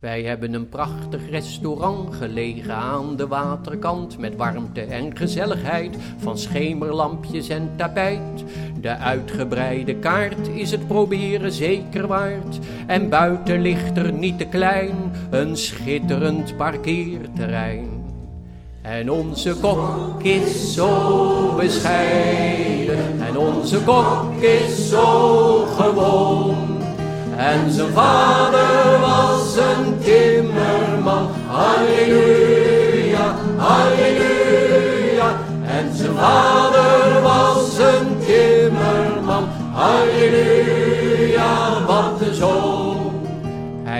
Wij hebben een prachtig restaurant gelegen aan de waterkant met warmte en gezelligheid van schemerlampjes en tapijt. De uitgebreide kaart is het proberen zeker waard en buiten ligt er niet te klein een schitterend parkeerterrein. En onze kok is zo bescheiden en onze kok is zo gewoon. En zijn vader timmerman, halleluja, halleluja. En zijn vader was een timmerman, halleluja, wat een zoon.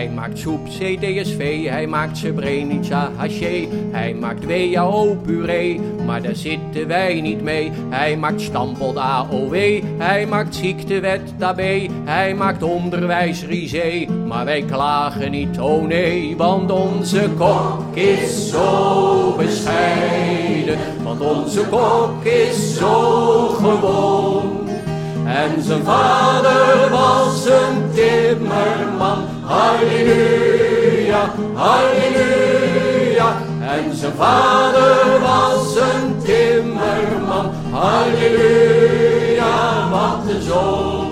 Hij maakt soep CDSV, hij maakt Srebrenica haché, hij maakt WHO-puree, maar daar zitten wij niet mee. Hij maakt stampot AOW, hij maakt ziektewet TAB, hij maakt onderwijs risé, maar wij klagen niet, oh nee, want onze kok is zo bescheiden, want onze kok is zo gewoon. En zijn vader was een timmerman, halleluja, halleluja. En zijn vader was een timmerman, halleluja, wat een zoon.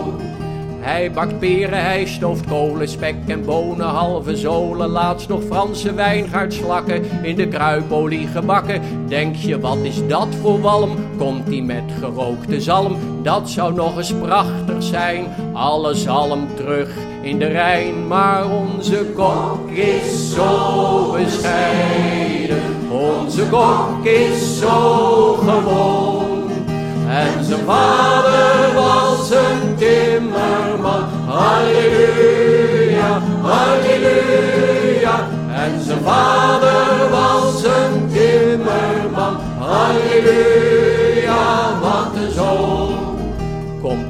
Hij bakt peren, hij stooft kolen, spek en bonen, halve zolen. Laatst nog Franse wijngaardslakken in de kruipolie gebakken. Denk je, wat is dat voor walm? Komt die met gerookte zalm? Dat zou nog eens prachtig zijn. Alle zalm terug in de Rijn. Maar onze kok is zo bescheiden. Onze kok is zo gewoon.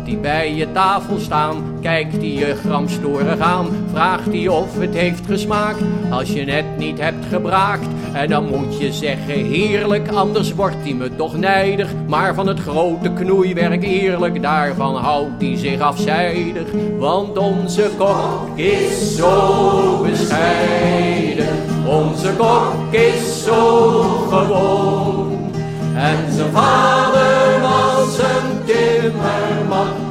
Hij bij je tafel staan, kijkt hij je gramstorig aan, vraagt hij of het heeft gesmaakt, als je het niet hebt gebraakt. En dan moet je zeggen heerlijk, anders wordt hij me toch nijdig. Maar van het grote knoeiwerk eerlijk, daarvan houdt hij zich afzijdig. Want onze kok is zo bescheiden, onze kok is zo gewoon. En zijn vader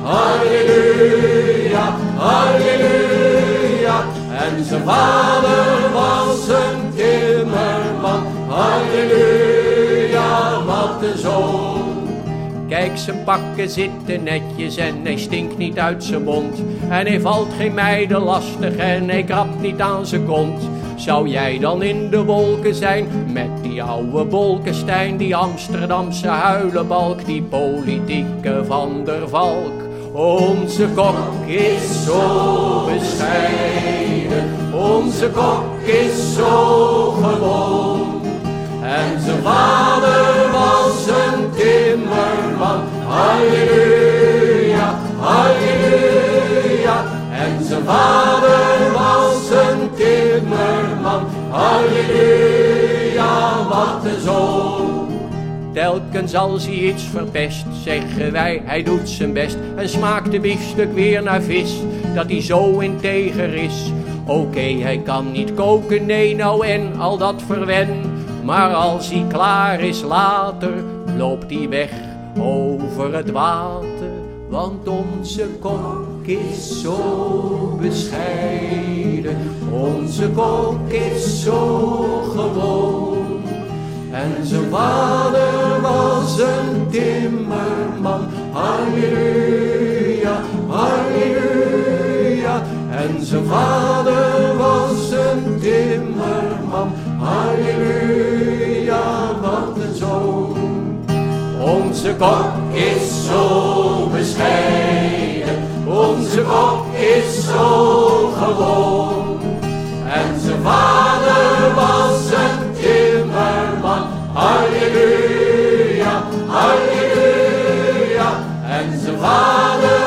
halleluja, halleluja. En zijn vader was een timmerman, halleluja, wat een zoon. Kijk, zijn pakken zitten netjes en hij stinkt niet uit zijn mond. En hij valt geen meiden lastig en hij krabt niet aan zijn kont. Zou jij dan in de wolken zijn met die oude Bolkestein, die Amsterdamse huilenbalk, die politieke van der Valk? Onze kok is zo bescheiden, onze kok is zo gewoon. En zijn vader was een timmerman, halleluja, halleluja. En zijn vader was een timmerman, halleluja, wat een zoon. Telkens als hij iets verpest, zeggen wij, hij doet zijn best. En smaakt de biefstuk weer naar vis, dat hij zo integer is. Oké, hij kan niet koken, nee nou en al dat verwen. Maar als hij klaar is later, loopt hij weg over het water. Want onze kok is zo bescheiden, onze kok is zo gewoon. En zijn vader was een timmerman, halleluja, halleluja. En zijn vader was een timmerman, halleluja, wat een zoon. Onze kok is zo bescheiden, onze kok is zo gewoon. So Father.